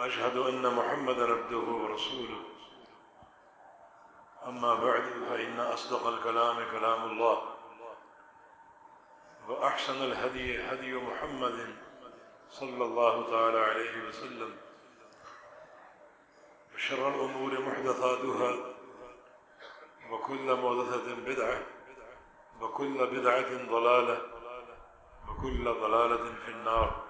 وأشهد أن محمدا عبده ورسوله. أما بعد فإن أصدق الكلام كلام الله وأحسن الهدي هدي محمد صلى الله تعالى عليه وسلم. وشر الأمور محدثاتها وكل محدثة بدعة وكل بدعة ضلالة وكل ضلالة في النار.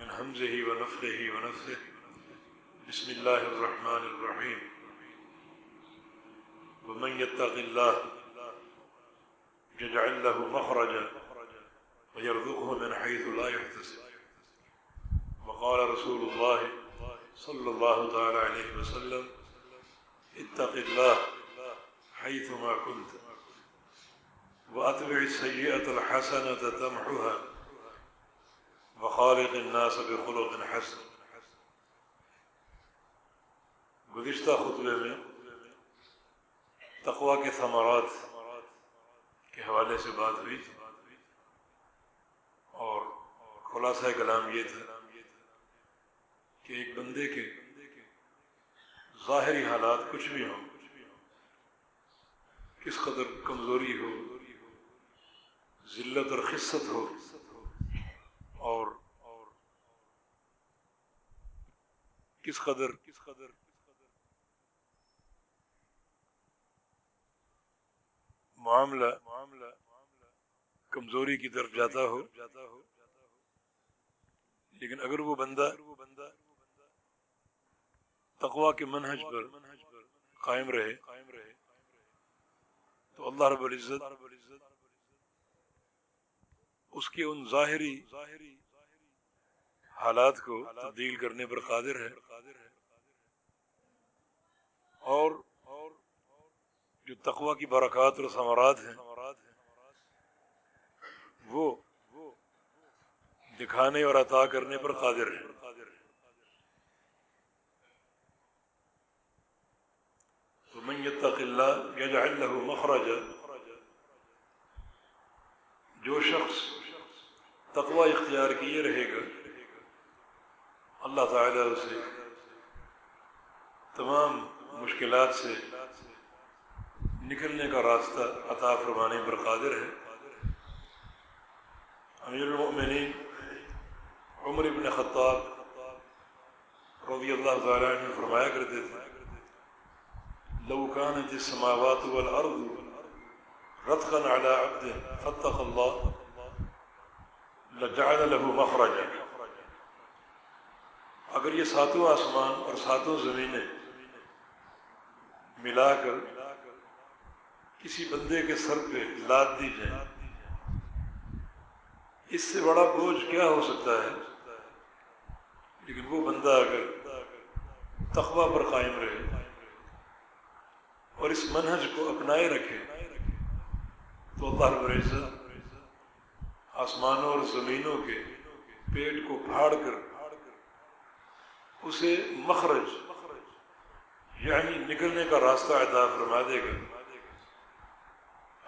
من همزه ونفخه ونفثه بسم الله الرحمن الرحيم ومن يتق الله يجعل له مخرجا ويرزقه من حيث لا يحتسب وقال رسول الله صلى الله تعالى عليه وسلم اتق الله حيثما كنت وأتبع السيئة الحسنة تمحها وخالق الناس بخلق حسن. گزشتہ خطبے میں تقوا کے ثمرات کے حوالے سے بات ہوئی اور خلاصہ کلام یہ تھا کہ ایک بندے کے ظاہری حالات کچھ بھی ہوں، کس قدر کمزوری ہو، ذلت اور خصت ہو اور کس قدر کس قدر معاملہ معاملہ کمزوری کی طرف جاتا ہو جاتا ہو لیکن اگر وہ بندہ وہ بندہ تقوا کے منہج پر قائم رہے قائم رہے تو اللہ رب العزت رب العزت اس کے ان ظاہری حالات کو تبدیل کرنے پر قادر ہے۔ اور جو تقوا کی برکات اور ثمرات ہیں، وہ دکھانے اور عطا کرنے پر قادر ہے تو من يتق الله يجعل له مخرجا، جو شخص تقوی اختیار کیے رہے گا۔ اللہ تعالیٰ اسے تمام مشکلات سے نکلنے کا راستہ عطا فرمانے پر قادر ہے۔ امیر المؤمنین عمر ابن خطاب رضی اللہ تعالیٰ عنہ فرمایا کرتے تھے، لو كانت السماوات والأرض رتقا على عبد فاتق الله لجعل له مخرجا. اگر یہ ساتوں آسمان اور ساتوں زمینیں ملا کر کسی بندے کے سر پہ لاد دی جائیں، اس سے بڑا بوجھ کیا ہو سکتا ہے؟ لیکن وہ بندہ اگر تقوی پر قائم رہے اور اس منہج کو اپنائے رکھے، تو اللہ رب العزت آسمانوں اور زمینوں کے پیٹ کو پھاڑ کر اسے مخرج یعنی نکلنے کا راستہ عطا فرما دے گا۔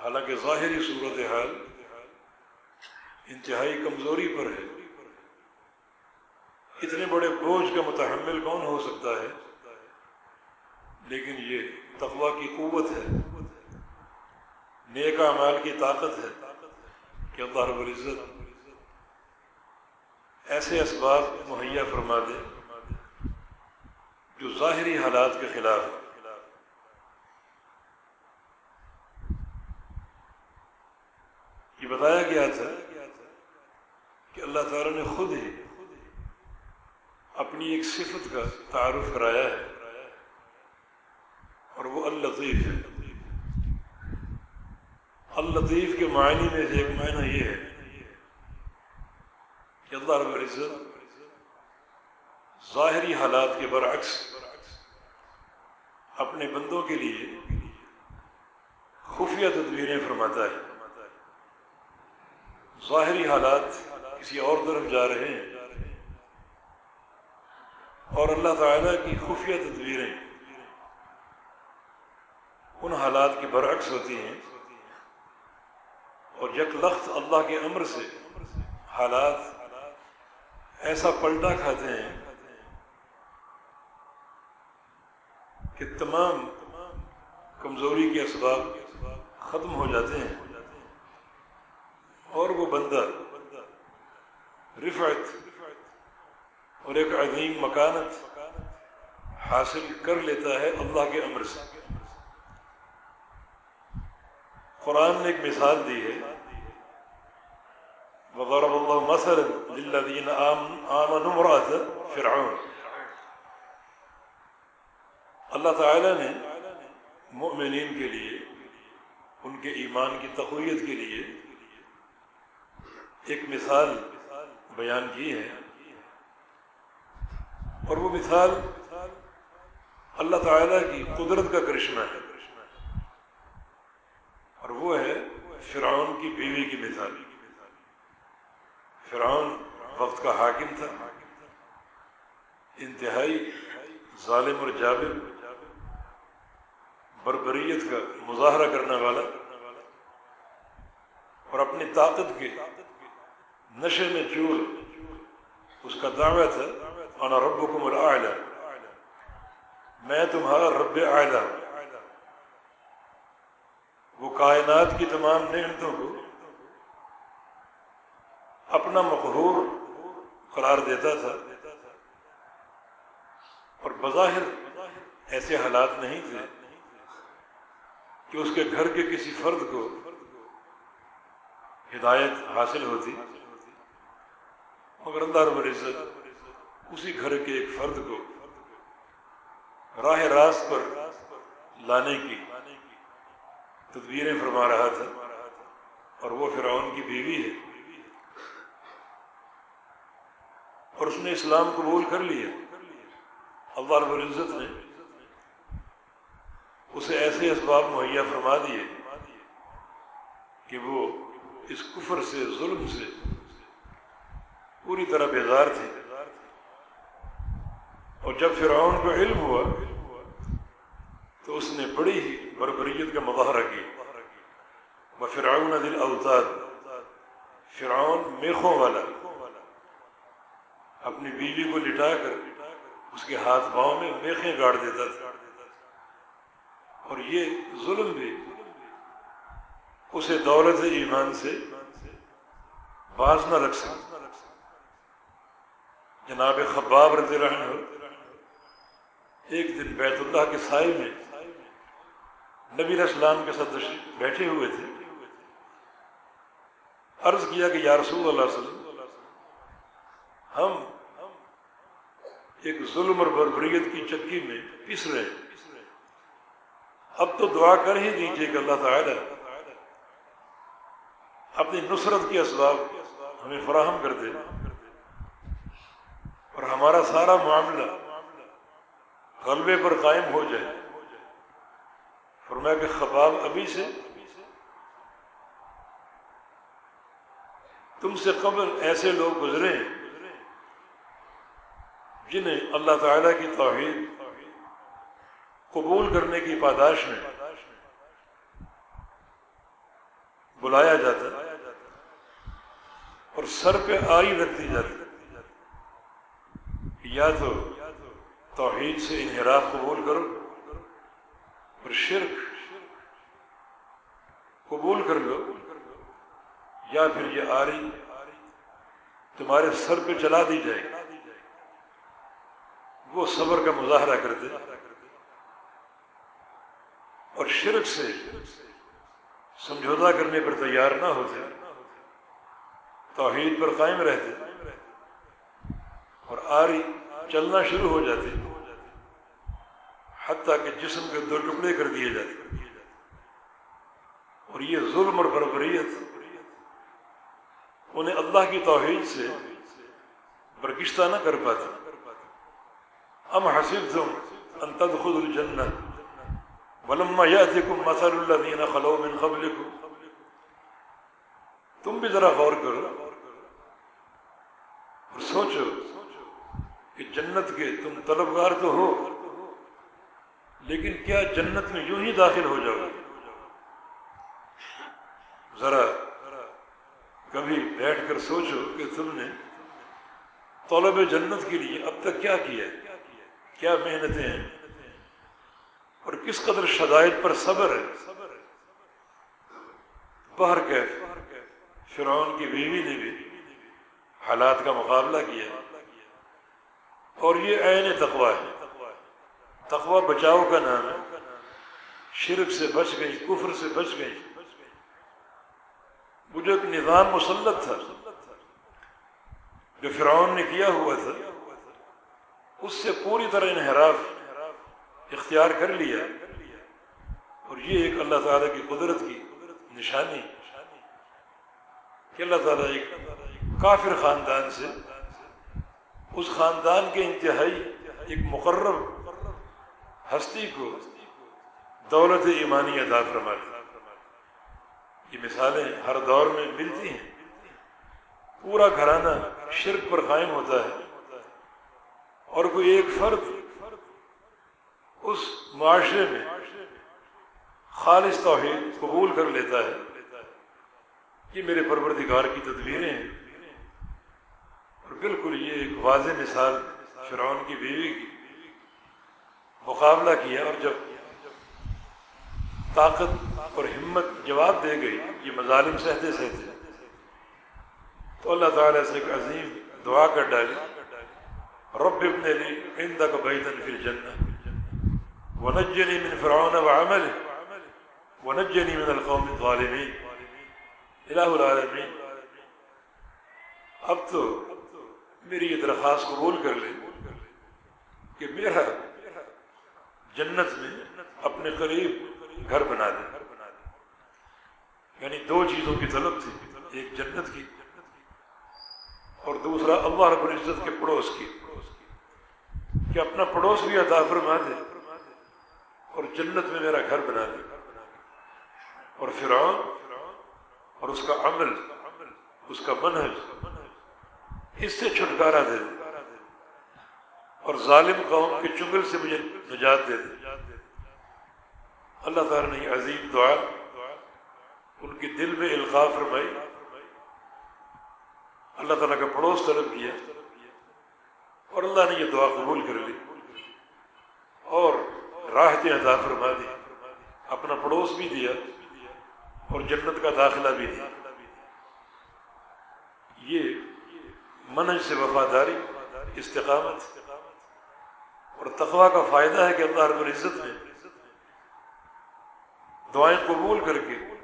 حالانکہ ظاہری صورت حال انتہائی کمزوری پر ہے۔ اتنے بڑے بوجھ کا متحمل کون ہو سکتا ہے؟ لیکن یہ تقوا کی قوت ہے۔ نیک اعمال کی طاقت ہے۔ کہ اللہ رب العزت ایسے اسباب مہیا فرما دے جو ظاہری حالات کے خلاف یہ بتایا گیا تھا کہ اللہ تعالیٰ نے خود ہی اپنی ایک صفت کا تعارف کرایا ہے اور وہ اللطیف ہے۔ اللطیف کے معنی میں سے ایک معنی یہ ہے کہ اللہ رب العزت ظاہری حالات کے برعکس اپنے بندوں کے لیے خفیہ تدبیریں فرماتا ہے۔ ظاہری حالات کسی اور طرف جا رہے ہیں اور اللہ تعالیٰ کی خفیہ تدبیریں ان حالات کی برعکس ہوتی ہیں۔ اور یک لخت اللہ کے امر سے حالات ایسا پلٹا کھاتے ہیں کہ تمام کمزوری کے اسباب ختم ہو جاتے ہیں اور وہ بندہ رفعت اور ایک عظیم مکانت حاصل کر لیتا ہے اللہ کے امر سے۔ قرآن نے ایک مثال دی ہے۔ وضرب اللہ مثلا للذین آمنوا مرات فرعون۔ اللہ تعالی نے مؤمنین کے لیے، ان کے ایمان کی تقویت کے لیے ایک مثال بیان کی ہے۔ اور وہ مثال اللہ تعالیٰ کی قدرت کا کرشمہ ہے۔ اور وہ ہے فرعون کی بیوی کی مثال فرعون وقت کا حاکم تھا۔ انتہائی ظالم اور جابر۔ بربریت کا مظاہرہ کرنے والا۔ اور اپنی طاقت کے نشے میں چور۔ اس کا دعویٰ تھا، انا ربکم الاعلی میں تمہارا رب اعلیٰ وہ کائنات کی تمام نعمتوں کو اپنا مقہور قرار دیتا تھا اور بظاہر ایسے حالات نہیں تھے کہ اس کے گھر کے کسی فرد کو ہدایت حاصل ہوتی، مگر اللہ رب العزت اسی گھر کے ایک فرد کو راہ راست پر لانے کی تدبیریں فرما رہا تھا اور وہ فرعون کی بیوی ہے اور اس نے اسلام قبول کر لیا۔ اللہ رب العزت نے اسے ایسے اسباب مہیا فرما دیے کہ وہ اس کفر سے، ظلم سے پوری طرح بیدار تھے اور جب فرعون کو علم ہوا تو اس نے بڑی ہی بربریت کا مظاہرہ کیا۔ وہ فرعون دل اوتاد فرعون میخوں والا، اپنی بیوی کو لٹا کر اس کے ہاتھ پاؤں میں میخیں گاڑ دیتا تھا۔ اور یہ ظلم بھی اسے دولت ایمان سے باز نہ رکھ سکتا جناب خباب رضی اللہ عنہ، ایک دن بیت اللہ کے سائے میں نبی اسلام کے ساتھ بیٹھے ہوئے تھے۔ عرض کیا کہ یا رسول اللہ صلی اللہ علیہ وسلم، ہم ایک ظلم اور بربریت کی چکی میں پس رہے ہیں۔ اب تو دعا کر ہی دیجیے کہ اللہ تعالی اپنی نصرت کی اسباب ہمیں فراہم کر دے اور ہمارا سارا معاملہ غلبے پر قائم ہو جائے۔ فرمایا کہ خباب ابھی سے تم سے قبل ایسے لوگ گزرے ہیں جنہیں اللہ تعالی کی توحید قبول کرنے کی پاداش میں بلایا جاتا اور سر پہ آئی رکھتی جاتی یا تو توحید سے انحراف قبول کرو اور شرک قبول کر لو یا پھر یہ آری تمہارے سر پہ چلا دی جائے وہ صبر کا مظاہرہ کرتے اور شرک سے سمجھوتا کرنے پر تیار نہ ہوتے، توحید پر قائم رہتے اور آری چلنا شروع ہو جاتی حتیٰ کہ جسم کے دو ٹکڑے کر دیے جاتے اور یہ ظلم اور بربریت انہیں اللہ کی توحید سے برکشتہ نہ کر پاتا ام حسب تم انتد خود الجنت ولما یاتکم مثل الذین خلو من قبلکم۔ تم بھی ذرا غور کرو اور سوچو کہ جنت کے تم طلبگار تو ہو۔ لیکن کیا جنت میں یوں ہی داخل ہو جاؤ؟ ذرا کبھی بیٹھ کر سوچو کہ تم نے طلب جنت کے لیے اب تک کیا کیا ہے؟ کیا محنتیں ہیں؟ اور کس قدر شدائد پر صبر ہے؟ بہر کے فرعون کی بیوی نے بھی حالات کا مقابلہ کیا اور یہ عین تقوا ہے۔ تقوا بچاؤ کا نام ہے۔ شرک سے بچ گئی، کفر سے بچ گئی۔ وہ جو ایک نظام مسلط تھا، جو فرعون نے کیا ہوا تھا، اس سے پوری طرح انحراف اختیار کر لیا اور یہ ایک اللہ تعالیٰ کی قدرت کی نشانی کہ اللہ تعالیٰ ایک کافر خاندان سے، اس خاندان کے انتہائی ایک مقرر ہستی کو دولت ایمانی ادا فرما یہ مثالیں ہر دور میں ملتی ہیں۔ پورا گھرانہ شرک پر قائم ہوتا ہے۔ اور کوئی ایک فرد اس معاشرے میں خالص توحید قبول کر لیتا ہے۔ یہ میرے پروردگار کی تدبیریں ہیں۔ اور بالکل یہ ایک واضح مثال فرعون کی بیوی کی۔ مقابلہ کیا اور جب طاقت اور ہمت جواب دے گئی، یہ مظالم سہتے سہتے۔ تو اللہ تعالیٰ سے ایک عظیم دعا کر ڈالی، رب ابن لی عندك بيتا في الجنة ونجني من فرعون وعمله ونجني من القوم الظالمين الہ العالمین۔ اب تو میری یہ درخواست قبول کر لے کہ میرا جنت میں اپنے قریب گھر بنا دے۔ یعنی دو چیزوں کی طلب تھی، ایک جنت کی اور دوسرا اللہ رب العزت کے پڑوس کی۔ کہ اپنا پڑوس بھی عطا فرما دے اور جنت میں میرا گھر بنا دے۔ اور فرعون اور اس کا عمل، اس کا منحج اس سے چھٹکارا دے دے۔ اور ظالم قوم کے چنگل سے مجھے نجات دے دے۔ اللہ تعالیٰ نے یہ عظیم دعا ان کے دل میں القاع فرمائی۔ اللہ تعالیٰ کا پڑوس طلب کیا۔ اور اللہ نے یہ دعا قبول کر لی۔ اور راحتیں عطا فرما دی۔ اپنا پڑوس بھی دیا۔ اور جنت کا داخلہ بھی دیا۔ یہ منج سے وفاداری، استقامت اور تقوا کا فائدہ ہے کہ اللہ رب العزت نے دعائیں قبول کر کے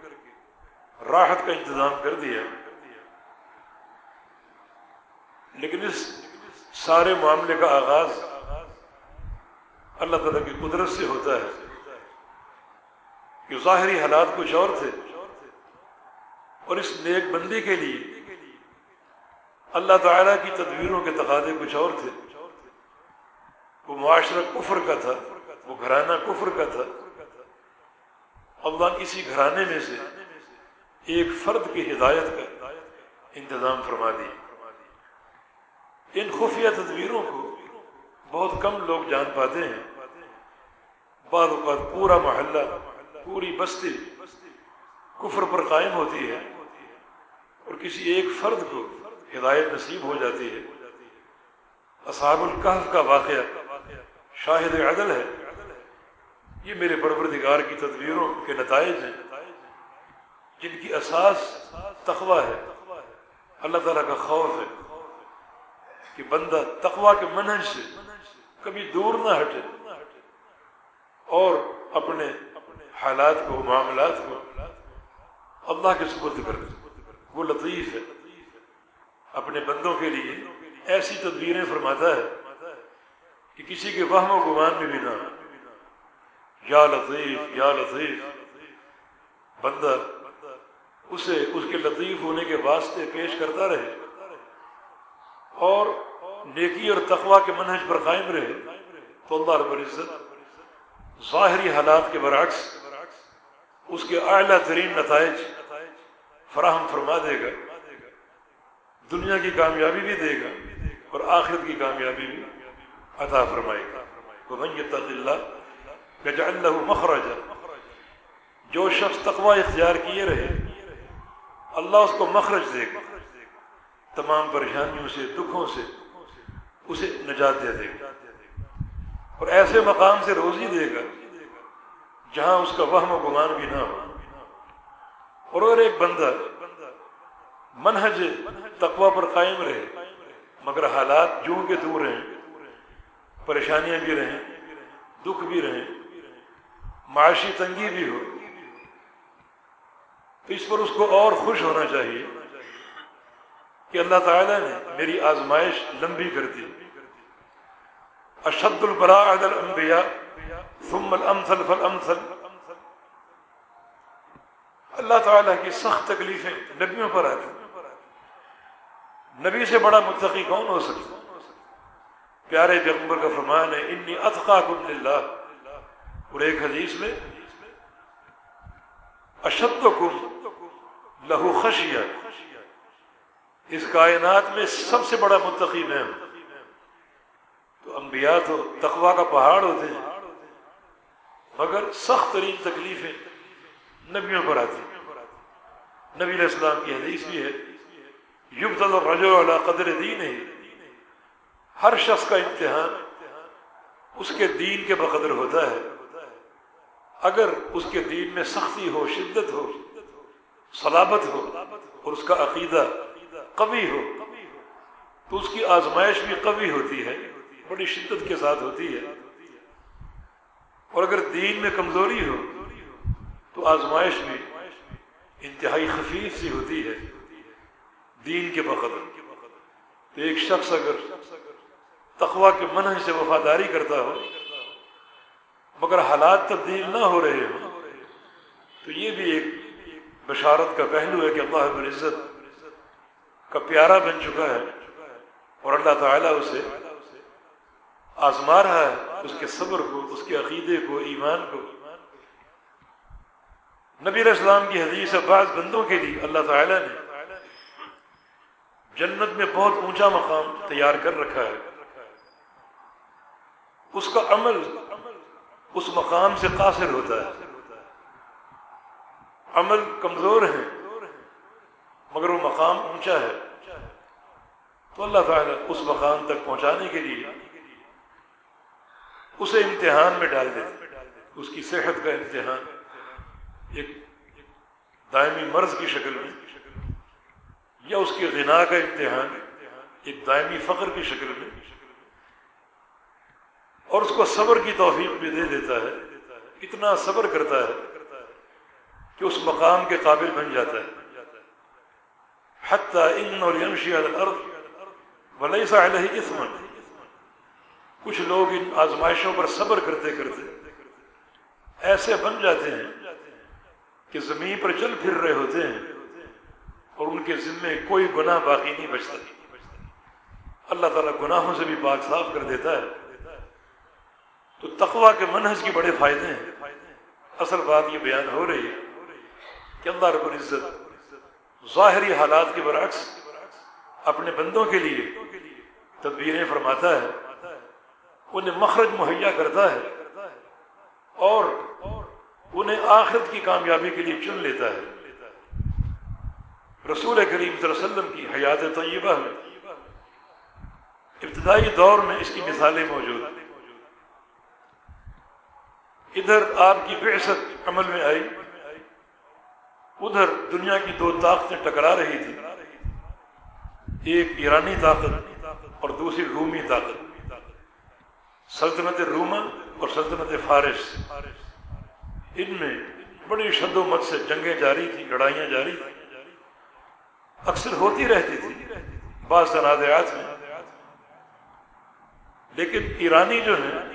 راحت کا انتظام کر دیا۔ لیکن اس سارے معاملے کا آغاز اللہ تعالیٰ کی قدرت سے ہوتا ہے۔ کہ ظاہری حالات کچھ اور تھے۔ اور اس نیک بندی کے لیے اللہ تعالیٰ کی تدبیروں کے تقاضے کچھ اور تھے۔ وہ معاشرہ کفر کا تھا، وہ گھرانہ کفر کا تھا۔ اللہ اسی گھرانے میں سے ایک فرد کی ہدایت کا انتظام فرما دی۔ ان خفیہ تدبیروں کو بہت کم لوگ جان پاتے ہیں۔ بعض اوقات پورا محلہ، پوری بستی کفر پر قائم ہوتی ہے اور کسی ایک فرد کو ہدایت نصیب ہو جاتی ہے۔ اصحاب القحف کا واقعہ شاہد عدل ہے۔ یہ میرے پروردگار کی تدبیروں کے نتائج ہیں۔ جن کی اساس تقوی ہے۔ اللہ تعالیٰ کا خوف ہے کہ بندہ تقوی کے منہج سے کبھی دور نہ ہٹے اور اپنے حالات کو، معاملات کو اللہ کے سپرد کر دے۔ وہ لطیف ہے۔ اپنے بندوں کے لیے ایسی تدبیریں فرماتا ہے کہ کسی کے وہم و گمان میں بھی نہ یا لطیف یا لطیف۔ بندہ اسے، اس کے لطیف ہونے کے واسطے پیش کرتا رہے اور نیکی اور تقوا کے منہج پر قائم رہے تو اللہ رب العزت ظاہری حالات کے برعکس اس کے اعلیٰ ترین نتائج فراہم فرما دے گا۔ دنیا کی کامیابی بھی دے گا اور آخرت کی کامیابی بھی۔ عطا فرمائے۔ گا ومن يتق اللہ مخرج جو شخص تقوی اختیار کیے رہے، اللہ اس کو مخرج دے گا۔ تمام پریشانیوں سے، دکھوں سے اسے نجات دے دے گا۔ اور ایسے مقام سے روزی دے گا جہاں اس کا وہم و گمان بھی نہ ہو۔ اور اگر ایک بندہ منہج تقوا پر قائم رہے، مگر حالات جو کے دور رہیں پریشانیاں بھی رہیں، دکھ بھی رہیں، معاشی تنگی بھی ہو، تو اس پر اس کو اور خوش ہونا چاہیے کہ اللہ تعالیٰ نے میری آزمائش لمبی کر دی۔ اشد البلا الانبیاء، ثم الامثل فالامثل۔ اللہ تعالیٰ کی سخت تکلیفیں نبیوں پر آتی۔ نبی سے بڑا متقی کون ہو سکتا؟ پیارے پیغمبر کا فرمان ہے انی اتقاکم للہ. اور ایک حدیث میں، اشدکم لہو خشیہ. اس کائنات میں سب سے بڑا متقی میں تو انبیاء تو تقوا کا پہاڑ ہوتے ہیں، مگر سخت ترین تکلیفیں نبیوں پر آتی نبی علیہ السلام کی حدیث بھی ہے یوگ رجو اللہ قدر دین ہے ہر شخص کا امتحان اس کے دین کے بقدر ہوتا ہے۔ اگر اس کے دین میں سختی ہو، شدت ہو، صلابت ہو اور اس کا عقیدہ قوی ہو، تو اس کی آزمائش بھی قوی ہوتی ہے، بڑی شدت کے ساتھ ہوتی ہے۔ اور اگر دین میں کمزوری ہو، تو آزمائش بھی انتہائی خفیف سی ہوتی ہے۔ دین کے بقدر۔ تو ایک شخص اگر تقوا کے منع سے وفاداری کرتا ہو، مگر حالات تبدیل نہ ہو رہے ہوں، تو یہ بھی ایک بشارت کا پہلو ہے کہ اللہ العزت کا پیارا بن چکا ہے اور اللہ تعالیٰ اسے آزما رہا ہے، اس کے صبر کو، اس کے عقیدے کو، ایمان کو۔ نبی علیہ السلام کی حدیث بعض بندوں کے لیے اللہ تعالیٰ نے جنت میں بہت اونچا مقام تیار کر رکھا ہے۔ اس کا عمل اس مقام سے قاصر ہوتا ہے۔ عمل کمزور ہے مگر وہ مقام اونچا ہے۔ تو اللہ تعالیٰ اس مقام تک پہنچانے کے لیے اسے امتحان میں ڈال دیتے اس کی صحت کا امتحان ایک دائمی مرض کی شکل میں یا اس کے غنا کا امتحان ایک دائمی فخر کی شکل میں اور اس کو صبر کی توفیق بھی دے دیتا ہے، اتنا صبر کرتا ہے کہ اس مقام کے قابل بن جاتا ہے۔ حتیٰ ان اور یمشی الارض ولیس علیہ اسم کچھ لوگ ان آزمائشوں پر صبر کرتے کرتے ایسے بن جاتے ہیں کہ زمین پر چل پھر رہے ہوتے ہیں اور ان کے ذمے کوئی گناہ باقی نہیں بچتا۔ اللہ تعالیٰ گناہوں سے بھی پاک صاف کر دیتا ہے۔ تو تقوا کے منحص کی بڑے فائدے ہیں۔ اصل بات یہ بیان ہو رہی ہے کہ اللہ رب العزت ظاہری حالات کے برعکس اپنے بندوں کے لیے تدبیریں فرماتا ہے، انہیں مخرج مہیا کرتا ہے اور انہیں آخرت کی کامیابی کے لیے چن لیتا ہے۔ رسول کریم صلی اللہ علیہ وسلم کی حیات طیبہ میں ابتدائی دور میں اس کی مثالیں موجود۔ ہیں ادھر آپ کی بعثت عمل میں آئی، ادھر دنیا کی دو طاقتیں ٹکرا رہی تھی ایک ایرانی طاقت اور دوسری رومی طاقت، سلطنت روما اور سلطنت فارس۔ ان میں بڑی شد و مت سے جنگیں جاری تھیں، لڑائیاں جاری تھیں۔ اکثر ہوتی رہتی تھی بعض تنازعات میں۔ لیکن ایرانی جو ہیں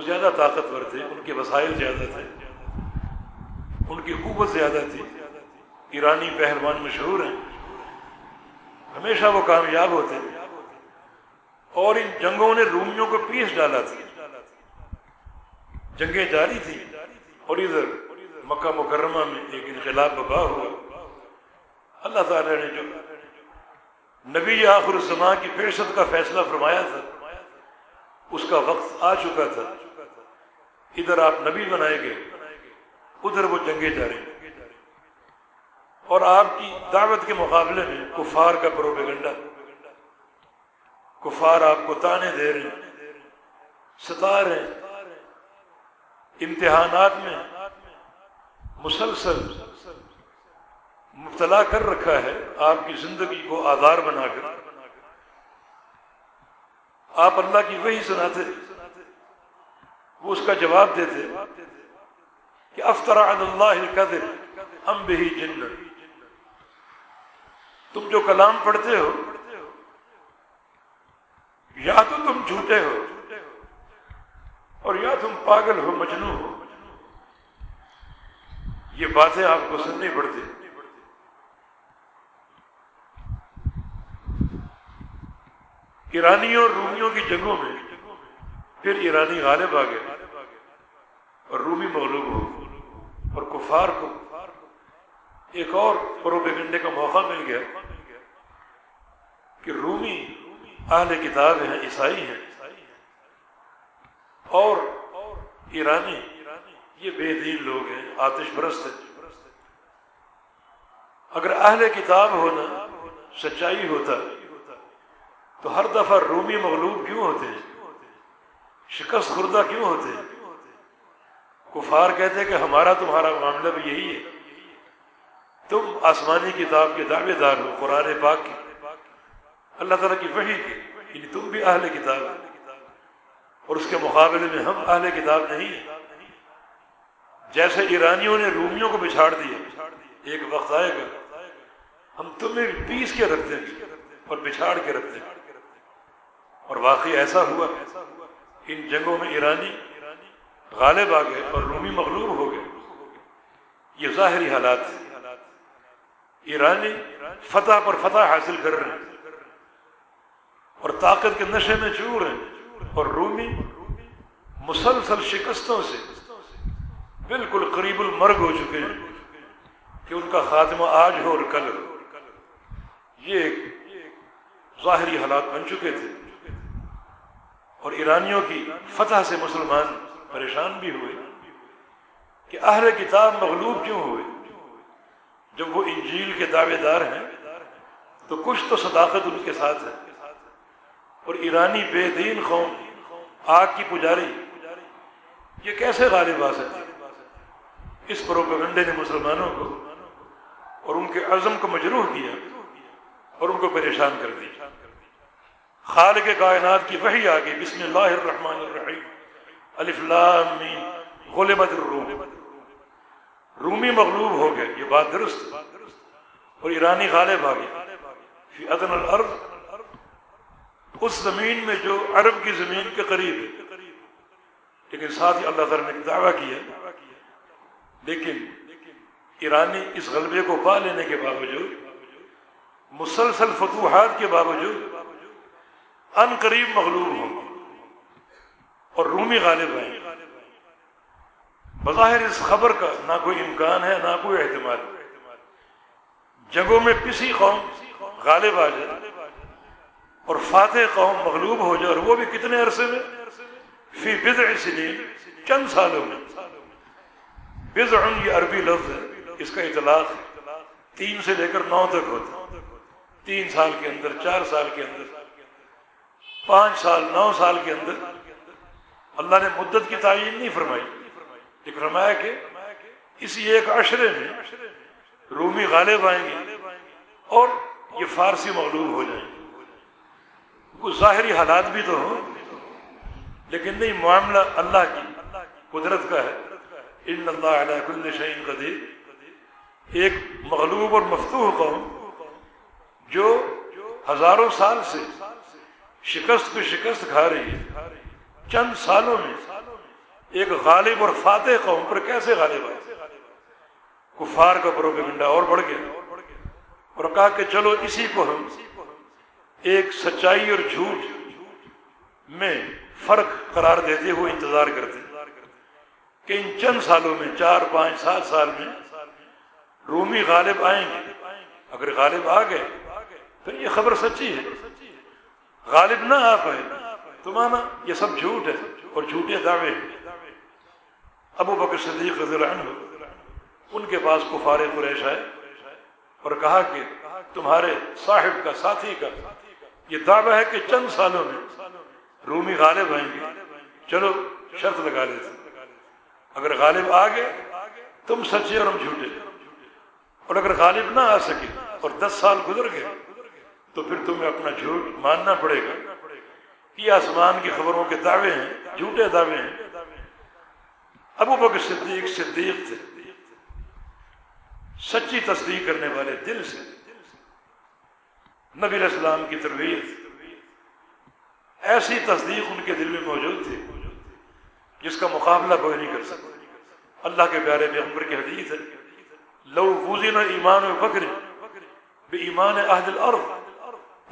وہ زیادہ طاقتور تھے، ان کے وسائل زیادہ تھے، ان کی قوت زیادہ تھی۔ ایرانی پہلوان مشہور ہیں۔ ہمیشہ وہ کامیاب ہوتے اور ان جنگوں نے رومیوں کو پیس ڈالا تھا۔ جنگیں جاری تھی اور ادھر مکہ مکرمہ میں ایک انقلاب ببا ہوا۔ اللہ تعالی نے جو نبی آخر الزمان کی فیصد کا فیصلہ فرمایا تھا، اس کا وقت آ چکا تھا۔ ادھر آپ نبی بنائے گئے، ادھر وہ جنگیں جاری۔ اور آپ کی دعوت کے مقابلے میں کفار کا پروپیگنڈا۔ کفار آپ کو تانے دے رہے ہیں، ستا رہے ہیں۔ امتحانات میں مسلسل مبتلا کر رکھا ہے آپ کی زندگی کو آدھار بنا کر۔ آپ اللہ کی وہی سناتے وہ اس کا جواب دیتے کہ افطرا اللہ القدر ہم بھی جن۔ تم جو کلام پڑھتے ہو، یا تو تم جھوٹے ہو، اور یا تم پاگل ہو مجنو ہو۔ یہ باتیں آپ کو سننی پڑتی۔ ایرانیوں اور رومیوں کی جنگوں میں پھر ایرانی غالب آ گئے اور رومی مغلوب ہو اور کفار کو ایک اور پروپیگنڈے کا موقع مل گیا کہ رومی اہل کتاب ہیں، عیسائی ہیں اور ایرانی یہ بے دین لوگ ہیں، آتش پرست ہیں۔ اگر اہل کتاب ہونا سچائی ہوتا تو ہر دفعہ رومی مغلوب کیوں ہوتے؟ ہیں شکست خوردہ کیوں ہوتے؟ ہیں کفار کہتے ہیں کہ ہمارا تمہارا معاملہ بھی یہی ہے۔ تم آسمانی کتاب کے دعوے دار ہو، قرآن پاک کی۔ اللہ تعالیٰ کی وحی کی یعنی تم بھی اہل کتاب اور اس کے مقابلے میں ہم اہل کتاب نہیں ہیں۔ جیسے ایرانیوں نے رومیوں کو بچھاڑ دیا، ایک وقت آئے گا، ہم تمہیں پیس کے رکھ دیں گے اور بچھاڑ کے رکھ دیں گے۔ اور واقعی ایسا ہوا۔ ان جنگوں میں ایرانی غالب آ گئے اور رومی مغلوب ہو گئے۔ یہ ظاہری حالات ایرانی فتح پر فتح حاصل کر رہے ہیں اور طاقت کے نشے میں چور ہیں اور رومی مسلسل شکستوں سے بالکل قریب المرگ ہو چکے ہیں کہ ان کا خاتمہ آج ہو اور کل ہو۔ یہ ظاہری حالات بن چکے تھے۔ اور ایرانیوں کی فتح سے مسلمان پریشان بھی ہوئے کہ اہل کتاب مغلوب کیوں ہوئے؟ جب وہ انجیل کے دعوے دار ہیں، تو کچھ تو صداقت ان کے ساتھ ہے۔ اور ایرانی بے دین قوم، آگ کی پجاری، یہ کیسے غالب آ سکتی؟ اس پروپگنڈے نے مسلمانوں کو اور ان کے عزم کو مجروح کیا اور ان کو پریشان کر دیا۔ خالق کائنات کی وحی آ گئی بسم اللہ الرحمن الرحیم، الف لام میم، غلبت الروم۔ رومی مغلوب ہو گئے، یہ بات درست اور ایرانی غالب آ گئی فی ادن الارض، اس زمین میں جو عرب کی زمین کے قریب ہے۔ لیکن ساتھ ہی اللہ تعالیٰ نے دعویٰ کیا۔ لیکن ایرانی اس غلبے کو پا لینے کے باوجود، مسلسل فتوحات کے باوجود ان قریب مغلوب ہوں۔ اور رومی غالب ہیں۔ بظاہر اس خبر کا نہ کوئی امکان ہے، نہ کوئی احتمال۔ جگہوں میں کسی قوم غالب آ جائے اور فاتح قوم مغلوب ہو جائے اور وہ بھی کتنے عرصے میں؟ فی بضع سنین، چند سالوں میں۔ بضع یہ عربی لفظ ہے، اس کا اطلاق تین سے لے کر نو تک ہوتا تین سال کے اندر، چار سال کے اندر۔ پانچ سال، نو سال کے اندر اللہ نے مدت کی تعین نہیں فرمائی، لیکن فرمایا کہ اسی ایک عشرے میں رومی غالب آئیں گے اور یہ فارسی مغلوب ہو جائیں گے۔ کچھ ظاہری حالات بھی تو ہوں، لیکن نہیں، معاملہ اللہ کی قدرت کا ہے۔ ان اللہ علیہ کل شعین قدیر۔ ایک مغلوب اور مفتوح قوم جو ہزاروں سال سے شکست پہ شکست کھا رہی ہے۔ چند سالوں میں ایک غالب اور فاتح قوم پر کیسے غالب آئے؟ کفار کا پروپیگنڈا اور بڑھ گیا اور کہا کہ چلو اسی کو ہم ایک سچائی اور جھوٹ میں فرق قرار دیتے ہوئے انتظار کرتے کہ ان چند سالوں میں، چار، پانچ، سات سال میں رومی غالب آئیں گے۔ اگر غالب آ گئے تو یہ خبر سچی ہے۔ غالب نہ آ پائے۔ تو مانا یہ سب جھوٹ ہے اور جھوٹے دعوے ہیں۔ ابو بکر صدیق رضی اللہ عنہ ان کے پاس کفار قریش آئے اور کہا کہ تمہارے صاحب کا ساتھی کا یہ دعویٰ ہے کہ چند سالوں میں رومی غالب آئیں گے۔ چلو، شرط لگا لیتے اگر غالب آ گئے، تم سچے اور ہم جھوٹے۔ اور اگر غالب نہ آ سکے اور دس سال گزر گئے تو پھر تمہیں اپنا جھوٹ ماننا پڑے گا یہ آسمان کی خبروں کے دعوے ہیں، جھوٹے دعوے ہیں۔ ابو بکر صدیق صدیق تھے۔ سچی تصدیق کرنے والے دل سے۔ نبی اسلام کی تربیت ایسی تصدیق ان کے دل میں موجود تھی جس کا مقابلہ کوئی نہیں کر سکتا۔ اللہ کے پیارے پیغمبر کی حدیث ہے۔ لو وزن ایمان و بکر بے ایمان عہد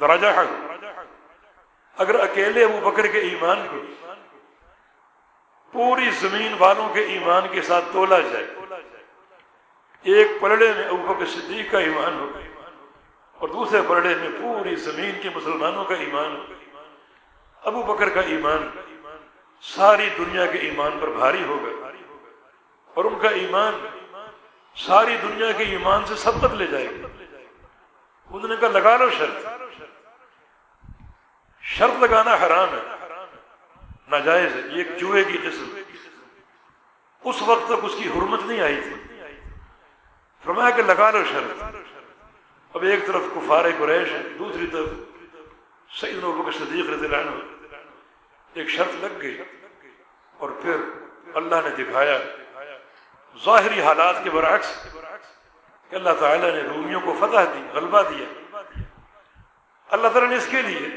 الارض دراجہ اگر اکیلے ابو بکر کے ایمان کو پوری زمین والوں کے ایمان کے ساتھ تولا جائے، ایک پلڑے میں ابو بکر صدیق کا ایمان ہو اور دوسرے پلڑے میں پوری زمین کے مسلمانوں کا ایمان ہو، ابو بکر کا ایمان ساری دنیا کے ایمان پر بھاری ہوگا اور ان کا ایمان ساری دنیا کے ایمان سے سبقت لے جائے گی انہوں نے کہا، لگا لو شرط۔ شرط لگانا حرام ہے۔ ناجائز ہے۔ یہ ایک جوئے کی قسم۔ اس وقت تک اس کی حرمت نہیں آئی تھی۔ فرمایا کہ لگا لو شرط۔ اب ایک طرف کفار قریش ہے دوسری طرف سعید بکر صدیق رضی اللہ عنہ۔ ایک شرط لگ گئی۔ اور پھر اللہ نے دکھایا۔ ظاہری حالات کے برعکس کہ اللہ تعالیٰ نے رومیوں کو فتح دی، غلبہ دیا۔ اللہ تعالیٰ نے اس کے لیے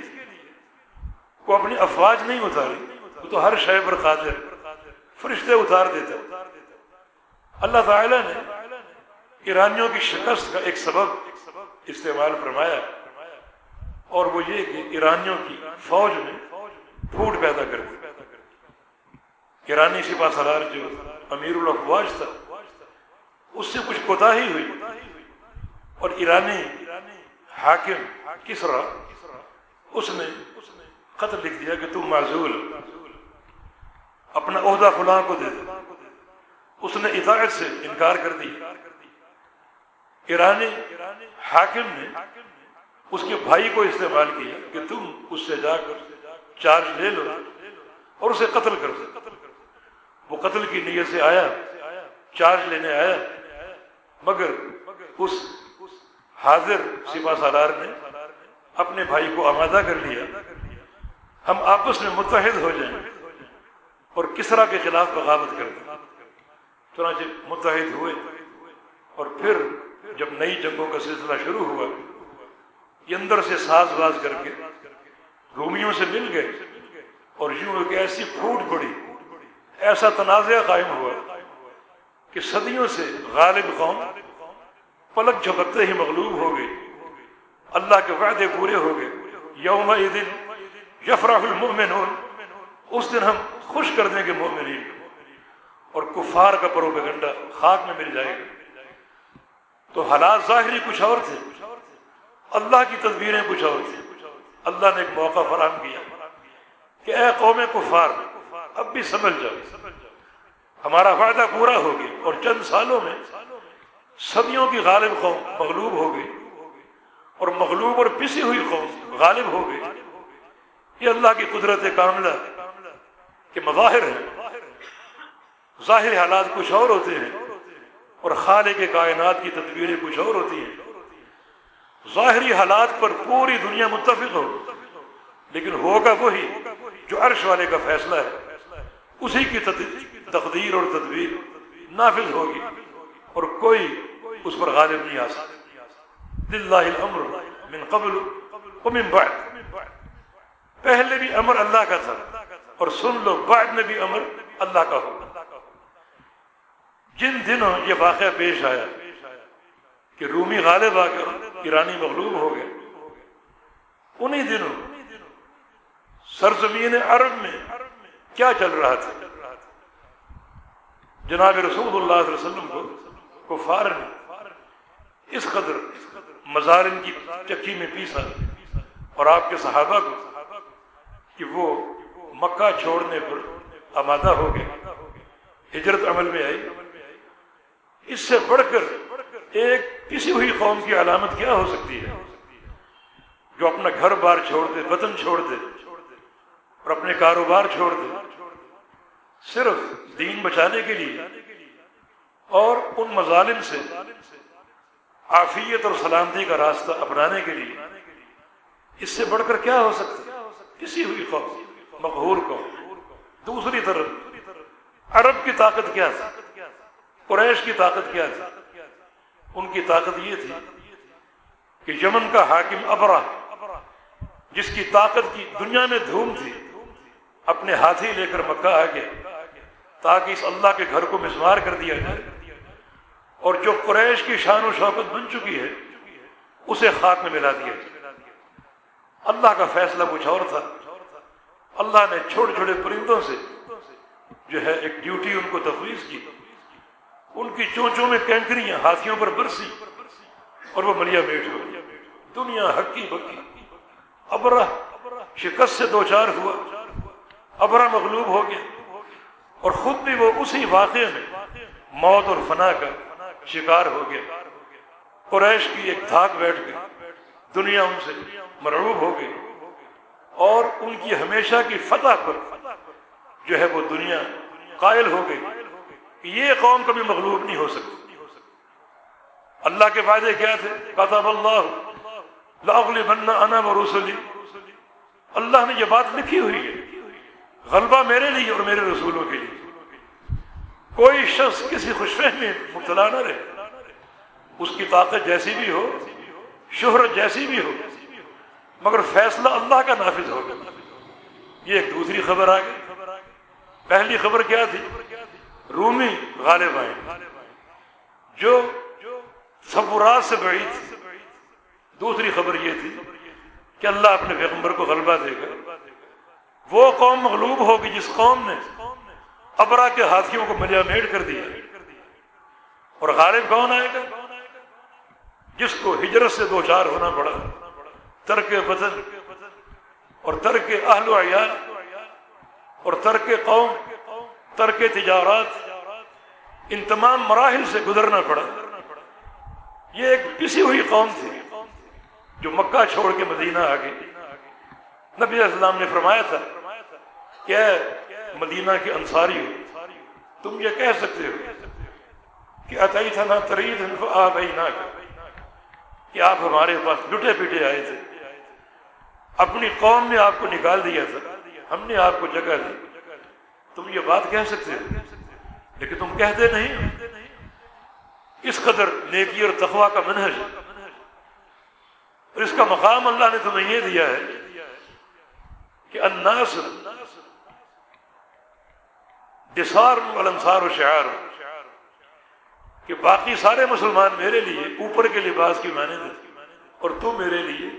وہ اپنی افواج نہیں اتاری، وہ تو ہر شے پر قادر، فرشتے اتار دیتا اللہ تعالیٰ نے ایرانیوں کی شکست کا ایک سبب استعمال فرمایا، اور وہ یہ کہ ایرانیوں کی فوج میں پھوٹ پیدا کر دی۔ ایرانی سپاہ سالار جو امیر الافواج تھا، اس سے کچھ کوتا ہی ہوئی۔ اور ایرانی حاکم کسرا، اس نے خط لکھ دیا کہ تم معذول اپنا عہدہ فلاں کو دے دو اس نے اطاعت سے انکار کر دیا۔ ایرانی حاکم نے اس کے بھائی کو استعمال کیا کہ تم اس سے جا کر چارج لے لو اور اسے قتل کر دو۔ وہ قتل کی نیت سے آیا، چارج لینے آیا۔ مگر اس حاضر سپا سالار نے اپنے بھائی کو آمادہ کر لیا۔ ہم آپس میں متحد ہو جائیں اور کسرا کے خلاف بغاوت کر دیں چنانچہ متحد ہوئے اور پھر جب نئی جنگوں کا سلسلہ شروع ہوا، یہ اندر سے ساز باز کر کے رومیوں سے مل گئے اور یوں ایک ایسی پھوٹ پڑی، ایسا تنازع قائم ہوا کہ صدیوں سے غالب قوم پلک جھپکتے ہی مغلوب ہو گئی اللہ کے وعدے پورے ہو گئے۔ یوم دن یفرح المؤمنون، اس دن ہم خوش کر دیں گے مومنین اور کفار کا پروپیگنڈا خاک میں مل جائے گا۔ تو حالات ظاہری کچھ اور تھے۔ اللہ کی تدبیریں کچھ اور تھیں۔ اللہ نے ایک موقع فراہم کیا کہ اے قوم کفار، اب بھی سمجھ جاؤ۔ ہمارا وعدہ پورا ہو گیا اور چند سالوں میں صدیوں کی غالب قوم مغلوب ہو گئی۔ اور مغلوب اور پسی ہوئی قوم غالب ہو گئی۔ یہ اللہ کی قدرت کاملہ کے مظاہر ہیں۔ ظاہر حالات کچھ اور ہوتے ہیں اور خالق کے کائنات کی تدبیریں کچھ اور ہوتی ہیں۔ ظاہری حالات پر پوری دنیا متفق ہو، لیکن ہوگا وہی جو عرش والے کا فیصلہ ہے۔ اسی کی تقدیر اور تدبیر نافذ ہوگی اور کوئی اس پر غالب نہیں آ سکتا۔ الامر من قبل ومن بعد۔ پہلے بھی امر اللہ کا تھا اور سن لو بعد میں بھی امر اللہ کا ہوگا۔ جن دنوں یہ واقعہ پیش آیا کہ رومی غالب آ کر ایرانی مغلوب ہو گئے، انہی دنوں سرزمین عرب میں کیا چل رہا تھا؟ جناب رسول اللہ علیہ وسلم کو کفار نے اس قدر مظالم کی چکی میں پیسا اور آپ کے صحابہ کو کہ وہ مکہ چھوڑنے پر آمادہ ہو گئے۔ ہجرت عمل میں آئی۔ اس سے بڑھ کر ایک کسی ہوئی قوم کی علامت کیا ہو سکتی ہے؟ جو اپنا گھر بار چھوڑ دے، وطن چھوڑ دے اور اپنے کاروبار چھوڑ دے۔ صرف دین بچانے کے لیے اور ان مظالم سے عافیت اور سلامتی کا راستہ اپنانے کے لیے اس سے بڑھ کر کیا ہو سکتا ہے؟ کسی ہوئی قوم مقہور قوم دوسری طرف، عرب کی طاقت کیا تھی؟ قریش کی طاقت کیا تھی؟ ان کی طاقت یہ تھی کہ یمن کا حاکم ابرا، جس کی طاقت کی دنیا میں دھوم تھی، اپنے ہاتھی لے کر مکہ آ گیا، تاکہ اس اللہ کے گھر کو مسمار کر دیا جائے۔ اور جو قریش کی شان و شوقت بن چکی ہے، اسے خاک میں ملا دیا جائے۔ اللہ کا فیصلہ کچھ اور تھا۔ اللہ نے چھوٹے چھوٹے پرندوں سے جو ہے ایک ڈیوٹی ان کو تفویض کی۔ ان کی چونچوں میں کینکریاں ہاتھیوں پر برسی اور وہ ملیا بیٹھ ہو دنیا حقی بکی ابرا شکست سے دو چار ہوا۔ ابرا مغلوب ہو گیا۔ اور خود بھی وہ اسی واقعے میں موت اور فنا کا شکار ہو گیا۔ قریش کی ایک دھاک بیٹھ گئی۔ دنیا ان سے مرعوب ہو گئی۔ اور ان کی ہمیشہ کی فتح پر جو ہے وہ دنیا قائل ہو گئی۔ یہ قوم کبھی مغلوب نہیں ہو سکتی۔ اللہ کے فائدے کیا تھے؟ قطب اللہ لاغلی بننا انا و رسولی اللہ نے یہ بات لکھی ہوئی ہے، غلبہ میرے لیے اور میرے رسولوں کے لیے۔ کوئی شخص کسی خوش فہمی، مبتلا نہ رہے۔ اس کی طاقت جیسی بھی ہو شہرت جیسی بھی ہو، مگر فیصلہ اللہ کا نافذ ہوگا یہ ایک دوسری خبر آ گئی۔ پہلی خبر کیا تھی؟ رومی غالب آئے۔ جو صبرات سے بڑی تھی۔ دوسری خبر یہ تھی کہ اللہ اپنے پیغمبر کو غلبہ دے گا۔ وہ قوم مغلوب ہوگی جس قوم نے ابرا کے ہاتھیوں کو ملیا میٹ کر دیا۔ اور غالب کون آئے گا؟ جس کو ہجرت سے دو چار ہونا پڑا، ترک وطن اور ترک اہل و عیال اور ترک قوم، ترک تجارات، ان تمام مراحل سے گزرنا پڑا۔ یہ ایک پسی ہوئی قوم تھی جو مکہ چھوڑ کے مدینہ آ گئی۔ نبی اسلام نے فرمایا تھا کہ مدینہ کے انصاری ہو تم یہ کہہ سکتے ہو کہ عطائی تھا نہ ترید آ گئی نہ کہ آپ ہمارے پاس لٹے پیٹے آئے تھے۔ اپنی قوم نے آپ کو نکال دیا تھا۔ ہم نے آپ کو جگہ دی۔ تم یہ بات کہہ سکتے ہو، لیکن تم کہتے نہیں اس قدر نیکی اور تخوا کا منہج۔ اور اس کا مقام اللہ نے تمہیں یہ دیا ہے کہ اناس دسار الانصار و شعار۔ کہ باقی سارے مسلمان میرے لیے اوپر کے لباس کی مانے دو اور تو میرے لیے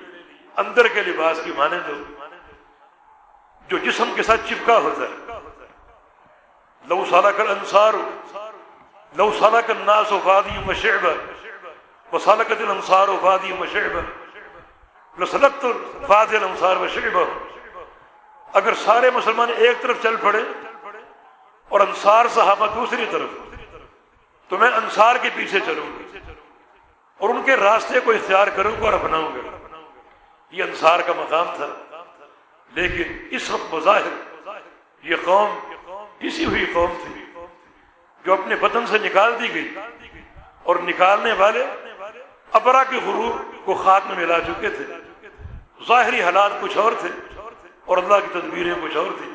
اندر کے لباس کی مانے دو۔ جو جسم کے ساتھ چپکا ہوتا ہے لو سالہ کر انصار لو سالک الناس و وادی مشعبہ و الانصار و وادی مشعبہ لسلکت وادی الانصار و شعبہ۔ اگر سارے مسلمان ایک طرف چل پڑے اور انصار صحابہ دوسری طرف۔ تو میں انصار کے پیچھے چلوں گا اور ان کے راستے کو اختیار کروں گا اور اپناؤں گا۔ یہ انصار کا مقام تھا۔ لیکن اس وقت بظاہر یہ قوم کسی ہوئی قوم تھی جو اپنے وطن سے نکال دی گئی اور نکالنے والے ابرا کے غرور کو خاک میں ملا چکے تھے۔ ظاہری حالات کچھ اور تھے اور اللہ کی تدبیریں کچھ اور تھی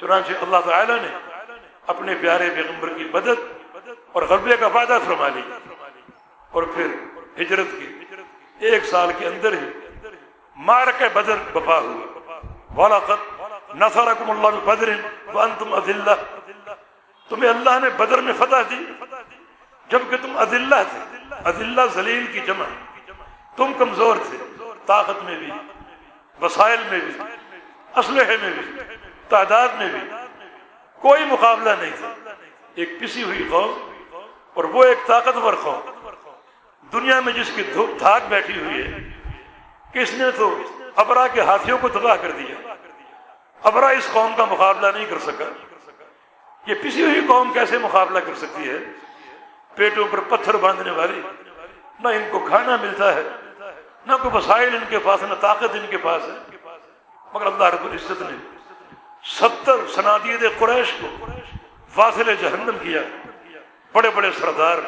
چنانچہ اللہ تعالی نے اپنے پیارے پیغمبر کی مدد اور غلبے کا فائدہ فرما لی اور پھر ہجرت کی، ایک سال کے اندر ہی مارک بدر بپا ہوا والا نصرکم اللہ بدر وانتم اذلہ تمہیں اللہ نے بدر میں فتح دی، جبکہ تم عدلہ تھے۔ عدلہ زلیل کی جمع۔ تم کمزور تھے، طاقت میں بھی، وسائل میں بھی، اسلحے میں بھی، تعداد میں بھی۔ کوئی مقابلہ نہیں تھا۔ ایک پسی ہوئی قوم اور وہ ایک طاقتور قوم دنیا میں جس کی دھوپ دھاک بیٹھی ہوئی ہے، کس نے تو ابرا کے ہاتھیوں کو تباہ کر دیا؟ ابرا اس قوم کا مقابلہ نہیں کر سکا۔ یہ پسی ہوئی قوم کیسے مقابلہ کر سکتی ہے؟ پیٹوں پر پتھر باندھنے والی، نہ ان کو کھانا ملتا ہے، نہ کوئی وسائل ان کے پاس، نہ طاقت ان کے پاس ہے۔ مگر اللہ رب العزت نے ستر سنادید قریش کو فاصل جہنم کیا۔ بڑے بڑے سردار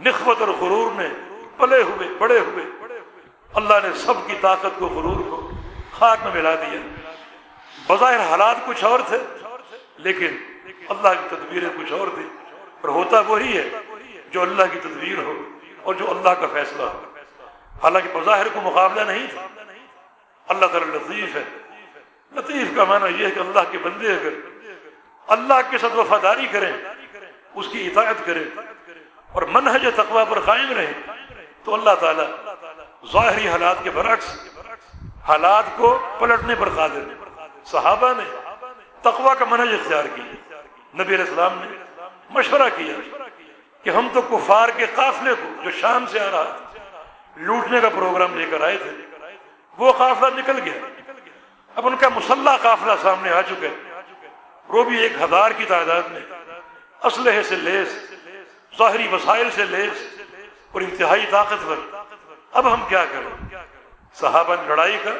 نخوت اور غرور نے پلے ہوئے، بڑے ہوئے۔ اللہ نے سب کی طاقت کو، غرور کو خاک میں ملا دیا۔ بظاہر حالات کچھ اور تھے، لیکن اللہ کی تدبیریں کچھ اور تھی پر ہوتا وہی ہے، جو اللہ کی تدبیر ہو اور جو اللہ کا فیصلہ ہو۔ حالانکہ بظاہر کو مقابلہ نہیں تھا۔ اللہ تعالی لطیف ہے۔ لطیف کا معنی یہ ہے کہ اللہ کے بندے اگر اللہ کے ساتھ وفاداری کریں اس کی اطاعت کریں اور منہج تقوا پر قائم رہیں تو اللہ تعالیٰ ظاہری حالات کے برعکس حالات کو پلٹنے پر قادر صحابہ نے تقوا کا منہج اختیار کیا۔ نبی علیہ السلام نے مشورہ کیا کہ ہم تو کفار کے قافلے کو جو شام سے آ رہا تھا، لوٹنے کا پروگرام لے کر آئے تھے، وہ قافلہ نکل گیا۔ اب ان کا مسلح قافلہ سامنے آ چکے وہ بھی ایک ہزار کی تعداد میں اسلحے سے لیس، ظاہری وسائل سے لیس اور انتہائی طاقتور۔ اب ہم کیا کریں؟ صحابہ نے لڑائی کا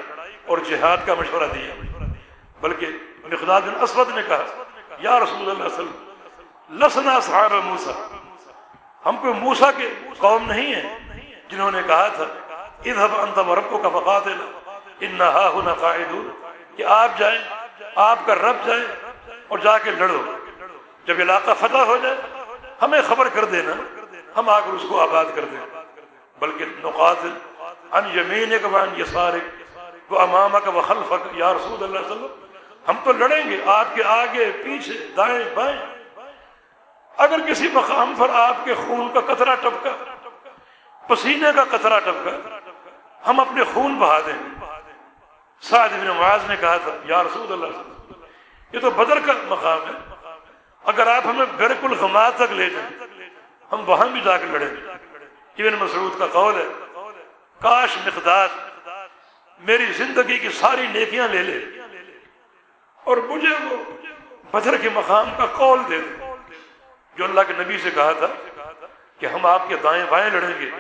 اور جہاد کا مشورہ دیا۔ بلکہ مقداد بن اسود نے کہا، یا رسول اللہ صلی اللہ علیہ وسلم، لسنا صحابہ موسا ہم کوئی موسا کے قوم نہیں ہیں۔ جنہوں نے کہا تھا اذهب انت وربك کا فقاتل انها هنا قاعدون۔ کہ آپ جائیں، آپ کا رب جائیں اور جا کے لڑو۔ جب علاقہ فتح ہو جائے، ہمیں خبر کر دینا، ہم آ کر اس کو آباد کر دیں۔ بلکہ نقاتل ان یمینک وان یسارک و امامک و خلفک، یا رسول اللہ صلی اللہ علیہ وسلم، ہم تو لڑیں گے، آپ کے آگے، پیچھے، دائیں، بائیں۔ اگر کسی مقام پر آپ کے خون کا قطرہ ٹپکا، پسینے کا قطرہ ٹپکا، ہم اپنے خون بہا دیں۔ سعد بن معاذ نے کہا تھا، یا رسول اللہ صلی اللہ علیہ وسلم، یہ تو بدر کا مقام ہے۔ اگر آپ ہمیں برک الغمات تک لے جائیں، ہم وہاں بھی جا کے لڑیں ابن مسعود کا قول ہے۔ کاش مقدار میری زندگی کی ساری نیکیاں لے لے اور مجھے وہ بدر کے مقام کا قول دے دے۔ جو اللہ کے نبی سے کہا تھا کہ ہم آپ کے دائیں بائیں لڑیں گے،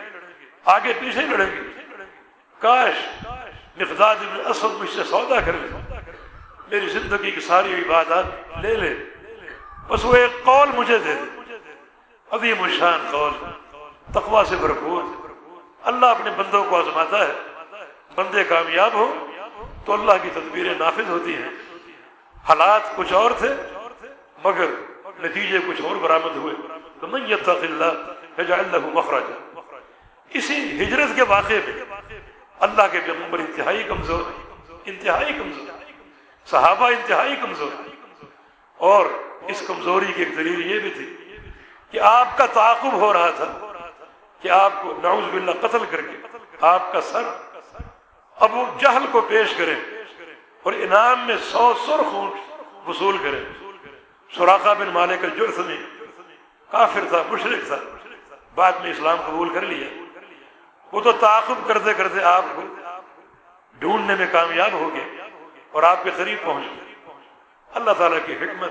آگے پیچھے لڑیں گے۔ کاش مقداد ابن اسد مجھ سے سودا کر لے میری زندگی کی ساری عبادات لے لے۔ بس وہ ایک قول مجھے دے دے۔ عظیم الشان قول۔ تقوا سے بھرپور۔ اللہ اپنے بندوں کو آزماتا ہے۔ بندے کامیاب ہو تو اللہ کی تدبیریں نافذ ہوتی ہیں۔ حالات کچھ اور تھے مگر نتیجے کچھ اور برآمد ہوئے۔ تو من یتق اللہ یجعل له مخرجا۔ اسی ہجرت کے واقعے میں اللہ کے پیغمبر انتہائی کمزور انتہائی کمزور صحابہ انتہائی کمزور اور اس کمزوری کی ایک دلیل یہ بھی تھی کہ آپ کا تعاقب ہو رہا تھا کہ آپ کو نعوذ باللہ قتل کر کے آپ کا سر ابو جہل کو پیش کریں اور انعام میں سو سر خون وصول کریں۔ سوراخا بن مالک الجرثمی کافر تھا مشرق تھا، بعد میں اسلام قبول کر لیا۔ وہ تو تعاقب کرتے کرتے آپ کو ڈھونڈنے میں کامیاب ہو گیا اور آپ کے قریب پہنچ گئے۔ اللہ تعالیٰ کی حکمت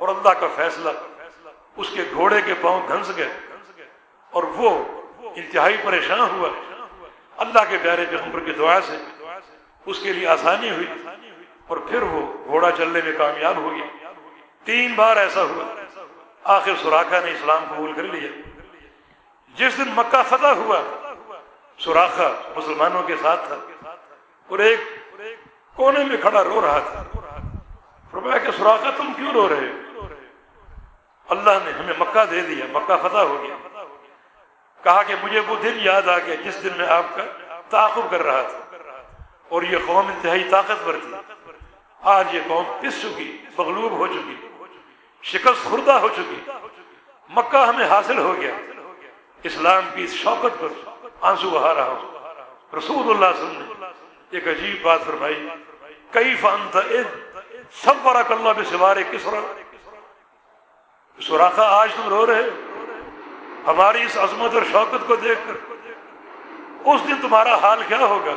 اور اللہ کا فیصلہ اس کے گھوڑے کے پاؤں دھنس گئے اور وہ انتہائی پریشان ہوا۔ اللہ کے پیارے پیغمبر کی دعا سے اس کے لیے آسانی ہوئی اور پھر وہ گھوڑا چلنے میں کامیاب ہو گیا۔ تین بار ایسا ہوا۔ آخر سوراخا نے اسلام قبول کر لیا۔ جس دن مکہ فتح ہوا سوراخا مسلمانوں کے ساتھ تھا اور ایک کونے میں کھڑا رو رہا تھا۔ فرمایا کہ سوراخا تم کیوں رو رہے اللہ نے ہمیں مکہ دے دیا، مکہ فتح ہو گیا۔ کہا کہ مجھے وہ دن یاد آ گیا جس دن میں آپ کا تعاقب کر رہا تھا۔ اور یہ قوم انتہائی طاقتور تھی۔ آج یہ قوم پس چکی، مغلوب ہو چکی، شکست خوردہ ہو چکی۔ مکہ ہمیں حاصل ہو گیا۔ اسلام کی اس شوقت پر آنسو بہا رہا ہوں۔ رسول اللہ صلی اللہ علیہ وسلم نے ایک عجیب بات فرمائی۔ کئی فان تھا سب بڑا کلّہ بے سوارے کس طرح سوراخا آج تم رو رہے ہماری اس عظمت اور شوقت کو دیکھ کر، اس دن تمہارا حال کیا ہوگا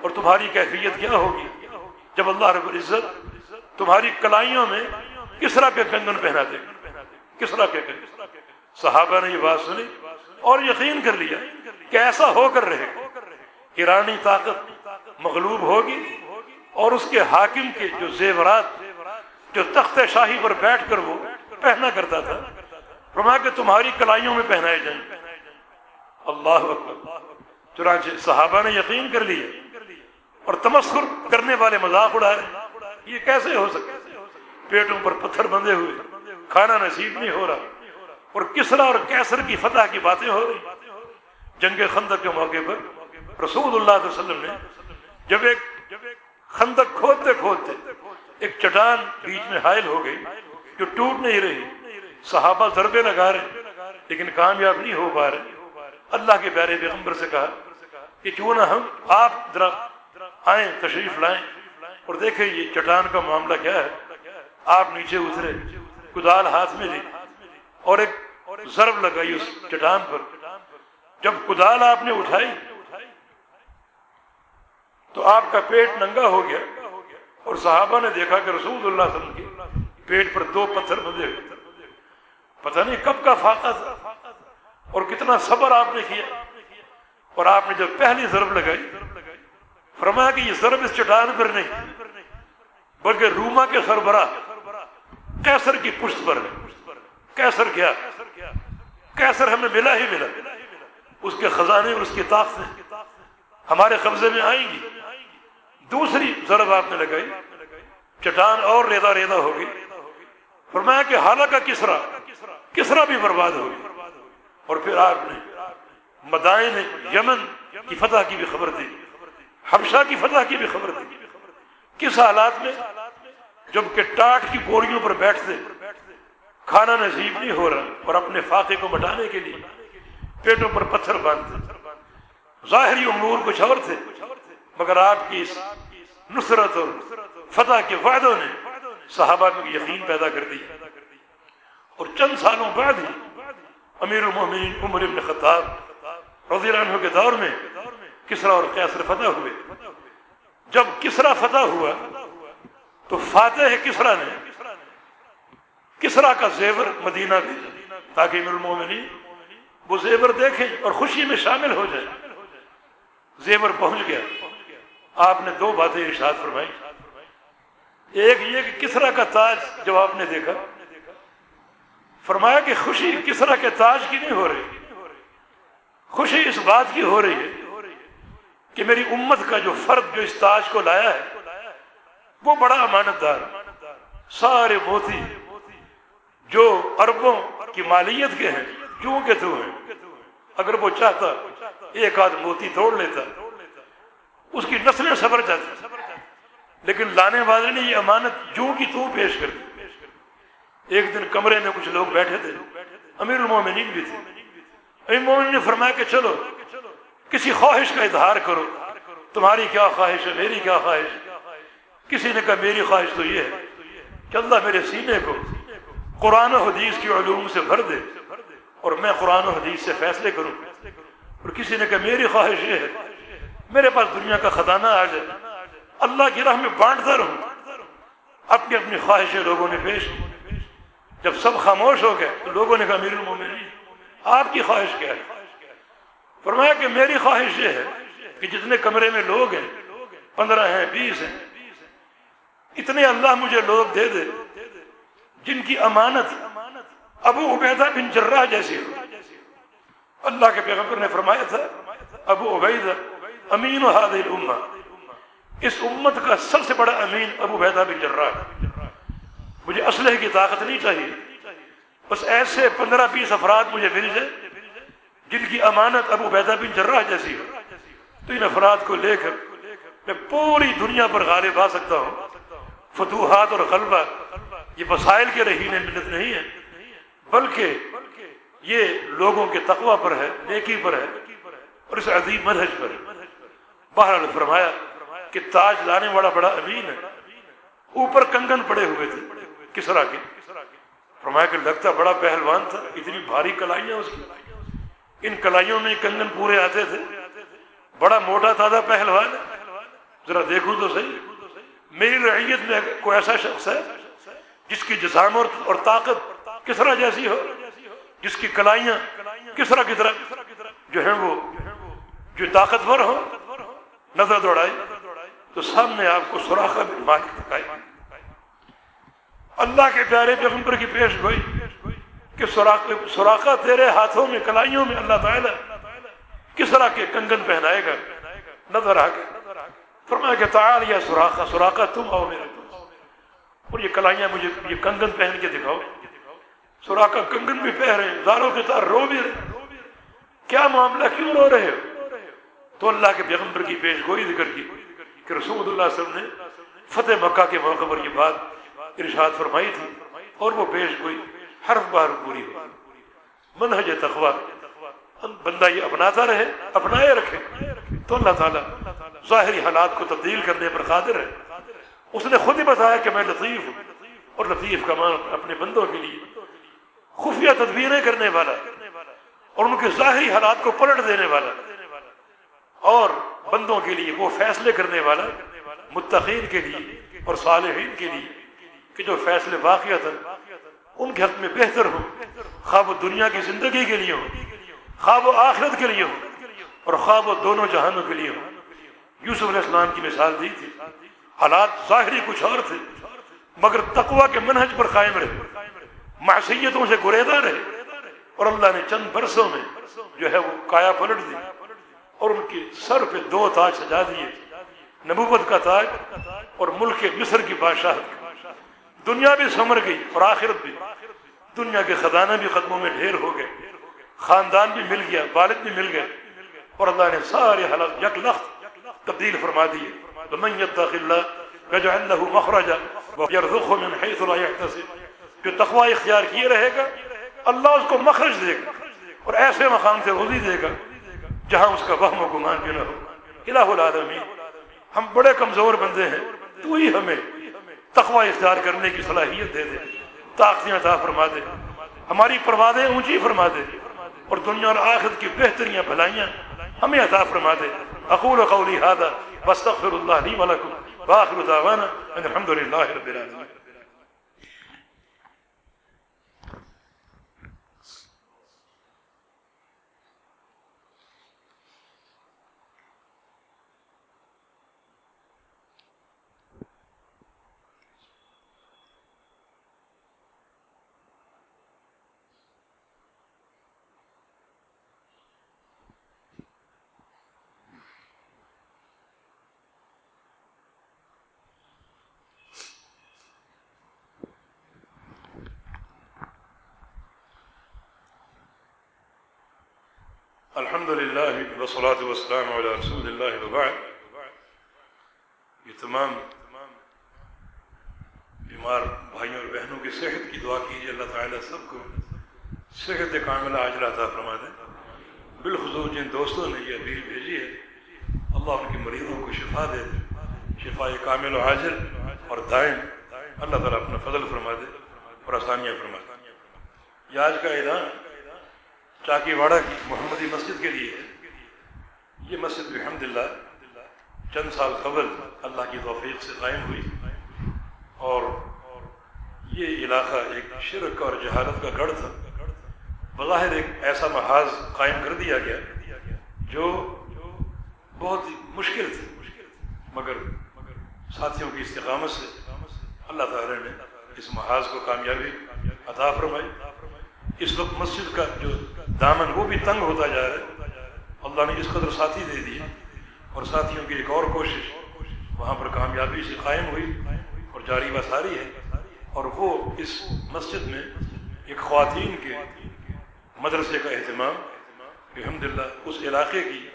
اور تمہاری کیفیت کیا ہوگی؟ جب اللہ رب العزت تمہاری کلائیوں میں کس طرح کے کنگن پہنا دے کس طرح کے کنگن؟ صحابہ نے یہ بات سنی اور یقین کر لیا کہ ایسا ہو کر رہے ایرانی طاقت مغلوب ہوگی اور اس کے حاکم کے جو زیورات، جو تخت شاہی پر بیٹھ کر وہ پہنا کرتا تھا۔ فرمایا کہ تمہاری کلائیوں میں پہنائے جائیں۔ اللہ اکبر۔ چنانچہ صحابہ نے یقین کر لیا اور تمسخر کرنے والے مذاق اڑا رہے یہ کیسے ہو سکتا پیٹوں پر پتھر بندے ہوئے۔ کھانا نصیب نہیں ہو رہا۔ اور کسرا اور کیسر کی فتح کی باتیں ہو رہی۔ جنگ خندق کے موقع پر رسول اللہ علیہ وسلم نے جب ایک خندق کھودتے کھودتے ایک چٹان بیچ میں حائل ہو گئی۔ جو ٹوٹ نہیں رہی، صحابہ ضربے لگا رہے لیکن کامیاب نہیں ہو پا رہے اللہ کے پیارے پیغمبر سے کہا کہ کیوں نہ ہم آپ ذرا آئیں، تشریف لائیں۔ اور دیکھیں یہ چٹان کا معاملہ کیا ہے۔ آپ نیچے اترے، کدال ہاتھ میں لی اور ایک ضرب لگائی اس چٹان پر۔ جب کدال آپ نے اٹھائی تو آپ کا پیٹ ننگا ہو گیا اور صحابہ نے دیکھا کہ رسول اللہ صلی اللہ علیہ وسلم کے پیٹ پر دو پتھر بندے پتہ نہیں کب کا فاقہ تھا اور کتنا صبر آپ نے کیا۔ اور آپ نے جب پہلی ضرب لگائی، فرمایا کہ یہ ضرب اس چٹان پر نہیں، بلکہ روما کے سربراہ کیسر کی پشت پر۔ کیسر کیا؟ کیسر ہمیں ملا ہی ملا۔ اس کے خزانے اور اس کی طاقتیں ہمارے قبضے میں آئیں گی۔ دوسری ضرب آپ نے لگائی، چٹان اور ریدا ریدا ہوگی فرمایا کہ حالانکہ کسرا کسرا بھی برباد ہوگی اور پھر آپ نے مدائن یمن کی فتح کی بھی خبر دی، حبشہ کی فتح کی بھی خبر دی۔ کس حالات میں؟ جبکہ ٹاٹ کی گوریوں پر بیٹھتے، کھانا نصیب نہیں ہو رہا اور اپنے فاقے کو مٹانے کے لیے پیٹوں پر پتھر باندھتے۔ ظاہری امور کچھ اور تھے، مگر آپ کی اس نصرت اور فتح کے وعدوں نے صحابہ میں یقین پیدا کر دی۔ اور چند سالوں بعد ہی امیر المومنین عمر ابن خطاب رضی اللہ عنہ کے دور میں کسرا اور قیصر فتح ہوئے۔ جب کسرا فتح ہوا تو فاتح کسرا نے کسرا کا زیور مدینہ بھیجا تاکہ امیر المومنین وہ زیور دیکھیں اور خوشی میں شامل ہو جائے زیور پہنچ گیا۔ آپ نے دو باتیں ارشاد فرمائی۔ ایک یہ کہ کسرا کا تاج؟ جب آپ نے دیکھا۔ فرمایا کہ خوشی کسرا کے تاج کی نہیں ہو رہی۔ خوشی اس بات کی ہو رہی ہے کہ میری امت کا جو فرد جو اس تاج کو لایا ہے، وہ بڑا امانت دار سارے موتی جو اربوں کی مالیت کے ہیں، کیوں کہ تو ہیں؟ اگر وہ چاہتا، ایک آدھ موتی توڑ لیتا، اس کی نسلیں سبر جاتی۔ لیکن لانے والے نے یہ امانت جو کی تو پیش کر دی۔ ایک دن کمرے میں کچھ لوگ بیٹھے تھے۔ امیر المومنین بھی تھے۔ امیر المومنین نے فرمایا کہ چلو، کسی خواہش کا اظہار کرو۔ تمہاری کیا خواہش ہے؟ میری کیا خواہش کسی نے کہا، میری خواہش تو یہ ہے کہ اللہ میرے سینے کو قرآن و حدیث کی علوم سے بھر دے اور میں قرآن و حدیث سے فیصلے کروں۔ اور کسی نے کہا، میری خواہش یہ ہے، میرے پاس دنیا کا خزانہ آ جائے۔ اللہ کی راہ میں بانٹتا رہوں۔ اپنی اپنی خواہشیں لوگوں نے پیش کی۔ جب سب خاموش ہو گئے تو لوگوں نے کہا میری المومنین، آپ کی خواہش کیا ہے؟ فرمایا کہ میری خواہش یہ ہے کہ جتنے کمرے میں لوگ ہیں، پندرہ ہیں، بیس ہیں، اتنے اللہ مجھے لوگ دے دے، جن کی امانت ابو عبیدہ بن جرہ جیسی ہو۔ اللہ کے پیغمبر نے فرمایا تھا، ابو عبیدہ امین و حاضر الامہ۔ اس امت کا سب سے بڑا امین ابو عبیدہ بن جرہ مجھے اسلحے کی طاقت نہیں چاہیے۔ بس ایسے پندرہ بیس افراد مجھے مل جائے جن کی امانت ابو عبیدہ بن جرہ جیسی ہو۔ تو ان افراد کو لے کر میں پوری دنیا پر غالب آ سکتا ہوں۔ فتوحات اور غلبہ یہ وسائل کے رہین ملت نہیں ہے، بلکہ یہ لوگوں کے تقوی پر ہے، نیکی پر ہے اور اس عظیم منہج پر ہے۔ بہرحال فرمایا کہ تاج لانے والا بڑا امین ہے۔ اوپر کنگن پڑے ہوئے تھے۔ کسرا کے؟ فرمایا کہ لگتا بڑا پہلوان تھا، اتنی بھاری کلائیاں اس کی۔ ان کلائیوں میں کنگن پورے آتے تھے۔ بڑا موٹا تازہ پہلوان ذرا دیکھو تو صحیح۔ میری رعیت میں کوئی ایسا شخص ہے جس کی جسامت اور طاقت کسرا جیسی ہو؟ جس کی کلائیاں کسرا کی طرح جو ہیں وہ جو طاقتور ہو نظر دوڑائی تو سامنے آپ کو سوراخا بن مالک دکھائی۔ اللہ کے پیارے پیغمبر کی پیش گوئی کہ سوراخا تیرے ہاتھوں میں، کلائیوں میں اللہ تعالیٰ کس طرح کے کنگن پہنائے گا؟ نظر آ گئے فرمایا کہ تعال یا سوراخا سوراخا تم آؤ میرے اور یہ کلائیاں مجھے یہ کنگن پہن کے دکھاؤ۔ سوراخا کنگن بھی پہن رہے ہیں، زاروں کے ساتھ رو بھی رہے کیا معاملہ کیوں رو رہے ہو؟ تو اللہ کے پیغمبر کی پیش گوئی ذکر کی۔ کہ رسول اللہ صلی اللہ علیہ وسلم نے فتح مکہ کے موقع پر یہ بات ارشاد فرمائی تھی اور وہ پیش گوئی، حرف بار پوری ہو منہج تخوا بندہ یہ اپناتا رہے، اپنائے رکھے۔ تو اللہ تعالیٰ ظاہری حالات کو تبدیل کرنے پر قادر ہے۔ اس نے خود ہی بتایا کہ میں لطیف ہوں اور لطیف کا مان اپنے بندوں کے لیے خفیہ تدبیریں کرنے والا اور ان کے ظاہری حالات کو پلٹ دینے والا۔ اور بندوں کے لیے، وہ فیصلے کرنے والا، متقین کے لیے اور صالحین کے لیے کہ جو فیصلے واقعات ان کے حق میں بہتر ہو خواب و دنیا کی زندگی کے لیے ہو خواب و آخرت کے لیے ہو اور خواب و دونوں جہانوں کے لیے ہو یوسف علیہ السلام کی مثال دی تھی۔ حالات ظاہری کچھ اور تھے، مگر تقوا کے منہج پر قائم رہے، معصیتوں سے گریدا رہے اور اللہ نے چند برسوں میں جو ہے وہ کایا پلٹ دی۔ اور ان کے سر پہ دو تاج سجا دیے، نبوت کا تاج اور ملک مصر کی بادشاہ۔ دنیا بھی سمر گئی اور آخرت بھی۔ دنیا کے خزانہ بھی قدموں میں ڈھیر ہو گئے۔ خاندان بھی مل گیا، والد بھی مل گئے۔ اور اللہ نے سارے حالات یک لخت تبدیل فرما دیے تو من يتق الله يجعل له مخرجا ويرزقه من حيث لا يحتسب جو تقوی اختیار کیے رہے گا، اللہ اس کو مخرج دے گا اور ایسے مقام سے روزی دے گا۔ جہاں اس کا وہم و گمان بھی نہ ہو۔ الہ العالمین، ہم بڑے کمزور بندے ہیں، تو ہی ہمیں تقوی اختیار کرنے کی صلاحیت دے دے، طاقتیں عطا فرما دے۔ ہماری پروادیں اونچی فرما دے۔ اور دنیا اور آخرت کی بہتریاں بھلائیاں ہمیں عطا فرما دے۔ اقول قولی هذا واستغفر الله لي ولكم واخر دعوانا ان الحمد لله رب العالمين الحمد للہ وسلاۃ وسلم علیہ رسول اللہ وبعد. یہ تمام بیمار بھائیوں اور بہنوں کی صحت کی دعا کیجیے، اللہ تعالیٰ سب کو صحت کاملہ عاجلہ عطا فرما دیں بالخصوص جن دوستوں نے یہ اپیل بھیجی ہے، اللہ ان کے مریضوں کو شفا دے دے شفا کامل و حاضر اور دائم۔ اللہ تعالیٰ اپنا فضل فرما دے اور آسانیاں فرما دے یہ آج کا اعلان چاکی واڑہ کی محمدی مسجد کے لیے ہے۔ یہ مسجد الحمد للہ چند سال قبل اللہ کی توفیق سے قائم ہوئی اور یہ علاقہ ایک شرک اور جہالت کا گڑھ تھا۔ بظاہر ایک ایسا محاذ قائم کر دیا گیا جو بہت ہی مشکل تھے مگر ساتھیوں کی استقامت سے اللہ تعالی نے اس محاذ کو کامیابی عطا فرمائی۔ اس وقت مسجد کا جو دامن وہ بھی تنگ ہوتا جا رہا ہے اللہ نے اس قدر ساتھی دے دیے اور ساتھیوں کی ایک اور کوشش، وہاں پر کامیابی سے قائم ہوئی اور جاری و ساری ہے اور وہ اس مسجد میں ایک خواتین کے مدرسے کا اہتمام الحمد للہ اس علاقے کی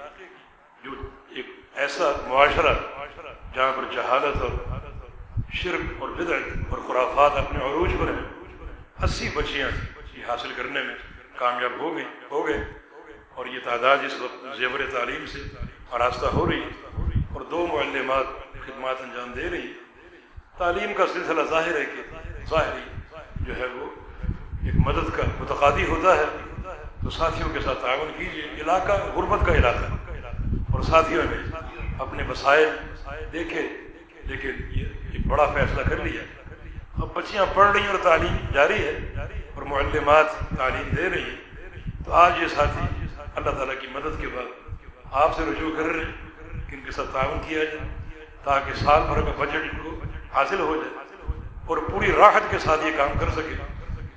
جو ایک ایسا معاشرہ، جہاں پر جہالت اور شرک اور بدعت اور خرافات اپنے عروج پر ہیں، اسی بچیاں حاصل کرنے میں کامیاب ہو گئی، ہو گئے۔ اور یہ تعداد اس وقت زیور تعلیم سے آراستہ ہو رہی ہے اور دو معلمات خدمات انجام دے رہی تعلیم کا سلسلہ ظاہر ہے کہ ظاہری جو ہے وہ ایک مدد کا متقادی ہوتا ہے۔ تو ساتھیوں کے ساتھ تعاون کیجیے علاقہ، غربت کا علاقہ۔ اور ساتھیوں نے اپنے وسائل دیکھے، لیکن یہ ایک بڑا فیصلہ کر لیا۔ اب بچیاں پڑھ رہی ہیں اور تعلیم جاری ہے اور معلمات تعلیم دے رہی ہیں۔ تو آج یہ ساتھی اللہ تعالیٰ کی مدد کے بعد آپ سے رجوع کر رہے ہیں کہ ان کے ساتھ تعاون کیا جائے، تاکہ سال بھر کا بجٹ ان کو حاصل ہو جائے اور پوری راحت کے ساتھ یہ کام کر سکے۔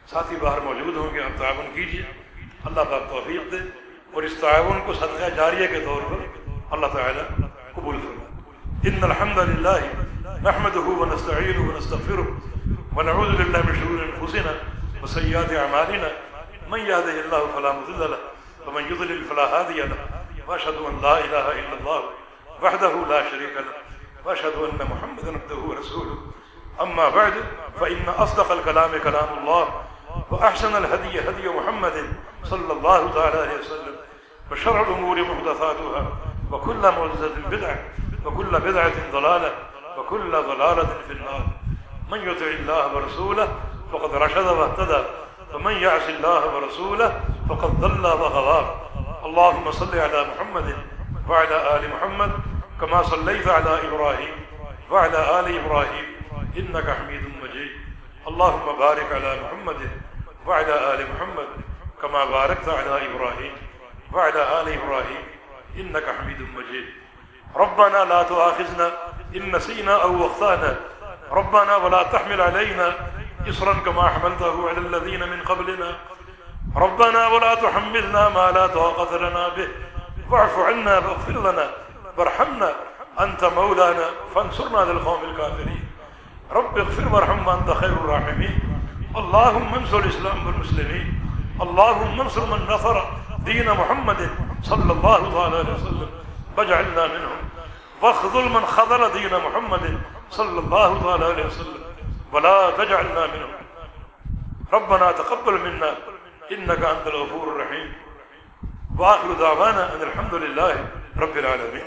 ساتھی باہر موجود ہوں گے، آپ تعاون کیجیے۔ اللہ پاک توفیق دے۔ اور اس تعاون کو صدقہ جاریہ کے طور پر اللہ تعالیٰ قبول فرمائے۔ ان الحمد للہ نحمده ونستعینه ونستغفره ونعوذ بالله من شرور انفسنا وسيئات اعمالنا۔ من يهده الله فلا مضل له ومن يضلل فلا هادي له. وأشهد أن لا إله إلا الله وحده لا شريك له. وأشهد أن محمدا عبده ورسوله. أما بعد فإن أصدق الكلام كلام الله وأحسن الهدي هدي محمد صلى الله تعالى عليه وسلم وشر الأمور محدثاتها وكل محدثه بدعة وكل بدعة ضلالة وكل ضلالة في النار. من يطع الله ورسوله فقد رشد واهتدى. ومن يعص الله ورسوله فقد ضل وغضى اللهم صل على محمد وعلى آل محمد كما صليت على إبراهيم وعلى آل إبراهيم إنك حميد مجيد. اللهم بارك على محمد وعلى آل محمد كما باركت على إبراهيم وعلى آل إبراهيم إنك حميد مجيد. ربنا لا تؤاخذنا إن نسينا أو أخطأنا. ربنا ولا تحمل علينا إصرا كما حملته على الذين من قبلنا. ربنا ولا تحملنا ما لا طاقة لنا به. واعف عنا واغفر لنا. وارحمنا. أنت مولانا. فانصرنا للقوم الكافرين. رب اغفر وارحم وأنت خير الراحمين. اللهم انصر الإسلام والمسلمين. اللهم انصر من نصر دين محمد صلى الله عليه وسلم. واجعلنا منهم. واخذل من خذل دين محمد صلى الله عليه وسلم. ولا تجعلنا منهم. ربنا تقبل منا انك انت الغفور الرحيم. واخر دعوانا ان الحمد لله رب العالمين.